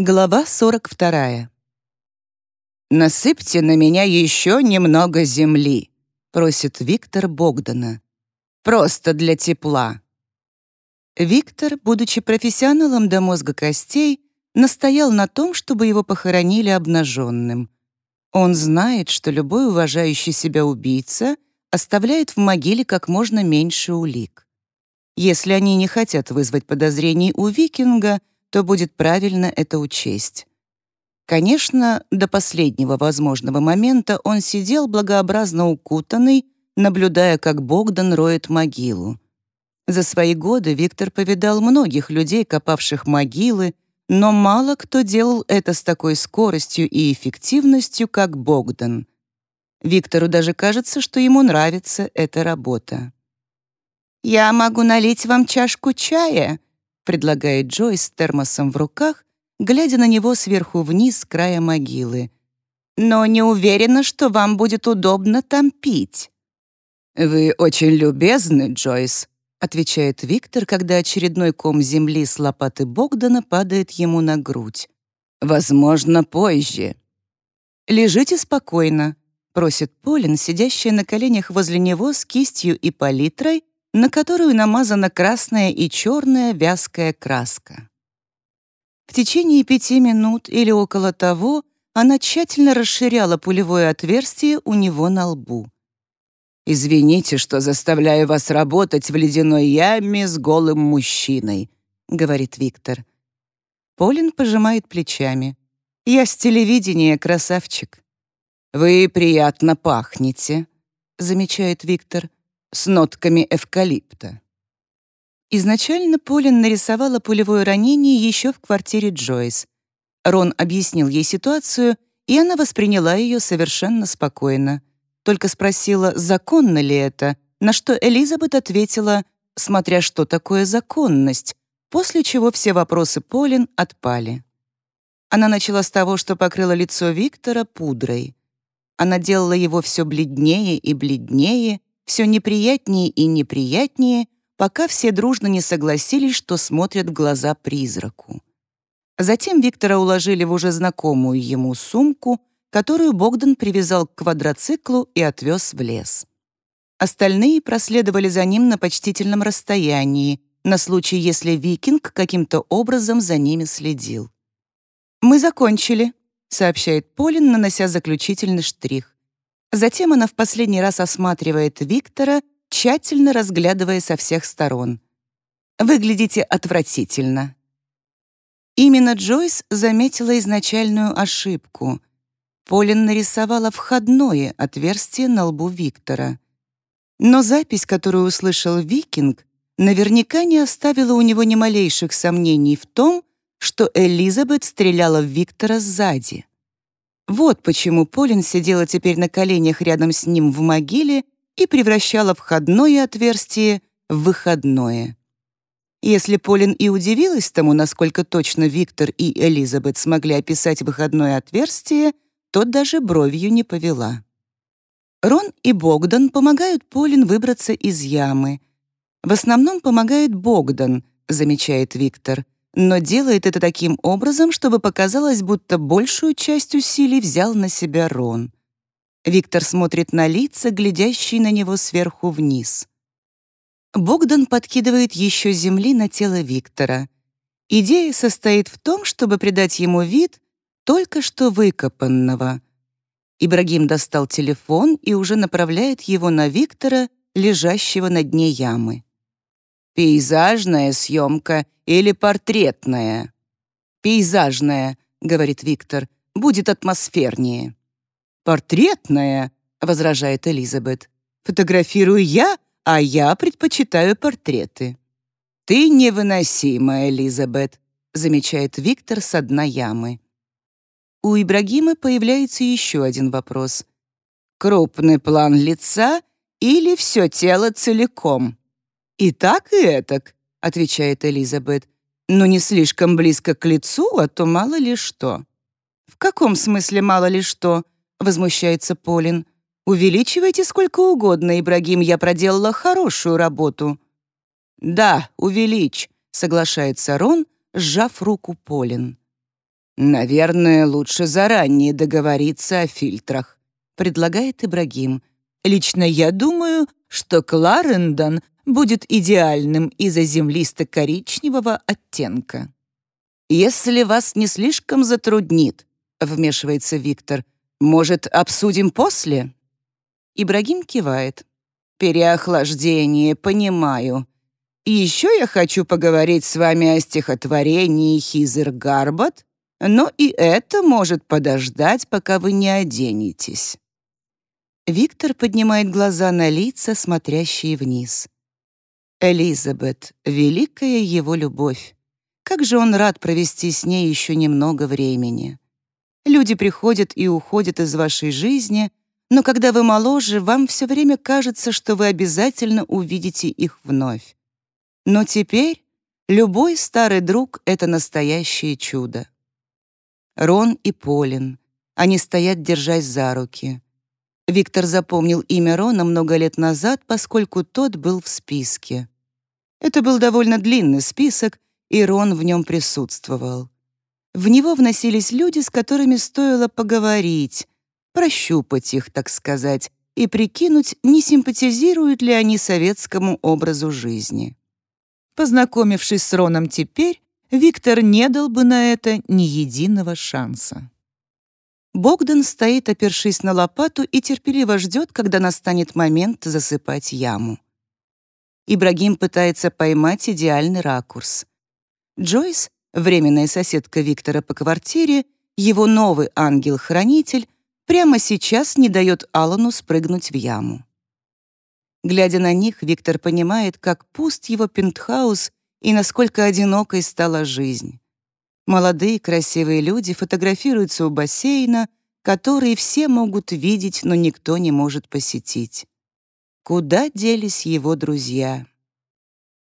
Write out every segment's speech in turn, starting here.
Глава 42. «Насыпьте на меня еще немного земли», — просит Виктор Богдана. «Просто для тепла». Виктор, будучи профессионалом до мозга костей, настоял на том, чтобы его похоронили обнаженным. Он знает, что любой уважающий себя убийца оставляет в могиле как можно меньше улик. Если они не хотят вызвать подозрений у викинга — то будет правильно это учесть. Конечно, до последнего возможного момента он сидел благообразно укутанный, наблюдая, как Богдан роет могилу. За свои годы Виктор повидал многих людей, копавших могилы, но мало кто делал это с такой скоростью и эффективностью, как Богдан. Виктору даже кажется, что ему нравится эта работа. «Я могу налить вам чашку чая», предлагает Джойс с термосом в руках, глядя на него сверху вниз с края могилы. «Но не уверена, что вам будет удобно там пить». «Вы очень любезны, Джойс», — отвечает Виктор, когда очередной ком земли с лопаты Богдана падает ему на грудь. «Возможно, позже». «Лежите спокойно», — просит Полин, сидящая на коленях возле него с кистью и палитрой, на которую намазана красная и черная вязкая краска. В течение пяти минут или около того она тщательно расширяла пулевое отверстие у него на лбу. «Извините, что заставляю вас работать в ледяной яме с голым мужчиной», — говорит Виктор. Полин пожимает плечами. «Я с телевидения, красавчик». «Вы приятно пахнете», — замечает Виктор с нотками эвкалипта. Изначально Полин нарисовала пулевое ранение еще в квартире Джойс. Рон объяснил ей ситуацию, и она восприняла ее совершенно спокойно. Только спросила, законно ли это, на что Элизабет ответила, смотря что такое законность, после чего все вопросы Полин отпали. Она начала с того, что покрыла лицо Виктора пудрой. Она делала его все бледнее и бледнее, все неприятнее и неприятнее, пока все дружно не согласились, что смотрят в глаза призраку. Затем Виктора уложили в уже знакомую ему сумку, которую Богдан привязал к квадроциклу и отвез в лес. Остальные проследовали за ним на почтительном расстоянии, на случай, если викинг каким-то образом за ними следил. «Мы закончили», — сообщает Полин, нанося заключительный штрих. Затем она в последний раз осматривает Виктора, тщательно разглядывая со всех сторон. «Выглядите отвратительно». Именно Джойс заметила изначальную ошибку. Полин нарисовала входное отверстие на лбу Виктора. Но запись, которую услышал Викинг, наверняка не оставила у него ни малейших сомнений в том, что Элизабет стреляла в Виктора сзади. Вот почему Полин сидела теперь на коленях рядом с ним в могиле и превращала входное отверстие в выходное. Если Полин и удивилась тому, насколько точно Виктор и Элизабет смогли описать выходное отверстие, то даже бровью не повела. Рон и Богдан помогают Полин выбраться из ямы. В основном помогает Богдан, замечает Виктор — но делает это таким образом, чтобы показалось, будто большую часть усилий взял на себя Рон. Виктор смотрит на лица, глядящие на него сверху вниз. Богдан подкидывает еще земли на тело Виктора. Идея состоит в том, чтобы придать ему вид только что выкопанного. Ибрагим достал телефон и уже направляет его на Виктора, лежащего на дне ямы. «Пейзажная съемка или портретная?» «Пейзажная», — говорит Виктор, — «будет атмосфернее». «Портретная», — возражает Элизабет. «Фотографирую я, а я предпочитаю портреты». «Ты невыносима, Элизабет», — замечает Виктор с дна ямы. У Ибрагима появляется еще один вопрос. «Крупный план лица или все тело целиком?» «И так, и этак», — отвечает Элизабет. «Но не слишком близко к лицу, а то мало ли что». «В каком смысле мало ли что?» — возмущается Полин. «Увеличивайте сколько угодно, Ибрагим, я проделала хорошую работу». «Да, увеличь», — соглашается Рон, сжав руку Полин. «Наверное, лучше заранее договориться о фильтрах», — предлагает Ибрагим. «Лично я думаю, что Кларендон будет идеальным из-за землисто-коричневого оттенка». «Если вас не слишком затруднит», — вмешивается Виктор, «может, обсудим после?» Ибрагим кивает. «Переохлаждение, понимаю. Еще я хочу поговорить с вами о стихотворении Хизер Гарбат но и это может подождать, пока вы не оденетесь». Виктор поднимает глаза на лица, смотрящие вниз. Элизабет — великая его любовь. Как же он рад провести с ней еще немного времени. Люди приходят и уходят из вашей жизни, но когда вы моложе, вам все время кажется, что вы обязательно увидите их вновь. Но теперь любой старый друг — это настоящее чудо. Рон и Полин. Они стоят, держась за руки. Виктор запомнил имя Рона много лет назад, поскольку тот был в списке. Это был довольно длинный список, и Рон в нем присутствовал. В него вносились люди, с которыми стоило поговорить, прощупать их, так сказать, и прикинуть, не симпатизируют ли они советскому образу жизни. Познакомившись с Роном теперь, Виктор не дал бы на это ни единого шанса. Богдан стоит, опершись на лопату, и терпеливо ждет, когда настанет момент засыпать яму. Ибрагим пытается поймать идеальный ракурс. Джойс, временная соседка Виктора по квартире, его новый ангел-хранитель, прямо сейчас не дает Алану спрыгнуть в яму. Глядя на них, Виктор понимает, как пуст его пентхаус и насколько одинокой стала жизнь. Молодые красивые люди фотографируются у бассейна, который все могут видеть, но никто не может посетить. Куда делись его друзья?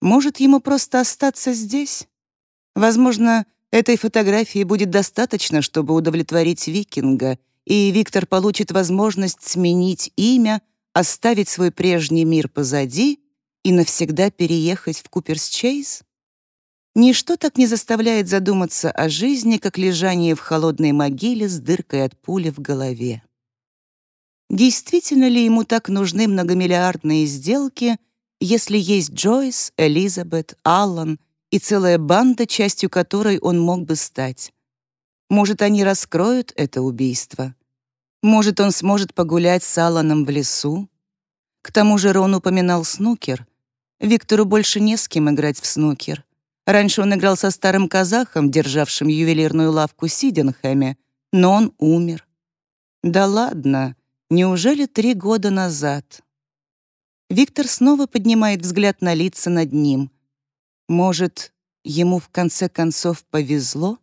Может, ему просто остаться здесь? Возможно, этой фотографии будет достаточно, чтобы удовлетворить викинга, и Виктор получит возможность сменить имя, оставить свой прежний мир позади и навсегда переехать в Куперс-Чейз? Ничто так не заставляет задуматься о жизни, как лежание в холодной могиле с дыркой от пули в голове. Действительно ли ему так нужны многомиллиардные сделки, если есть Джойс, Элизабет, Аллан и целая банда, частью которой он мог бы стать? Может, они раскроют это убийство? Может, он сможет погулять с Алланом в лесу? К тому же Рон упоминал снукер — Виктору больше не с кем играть в снукер. Раньше он играл со старым казахом, державшим ювелирную лавку Сиденхэме, но он умер. Да ладно, неужели три года назад? Виктор снова поднимает взгляд на лица над ним. Может, ему в конце концов повезло?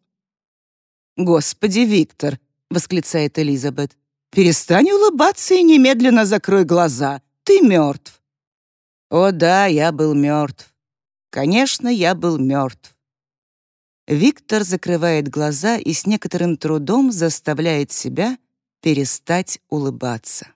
«Господи, Виктор!» — восклицает Элизабет. «Перестань улыбаться и немедленно закрой глаза. Ты мертв. О да, я был мертв. Конечно, я был мертв. Виктор закрывает глаза и с некоторым трудом заставляет себя перестать улыбаться.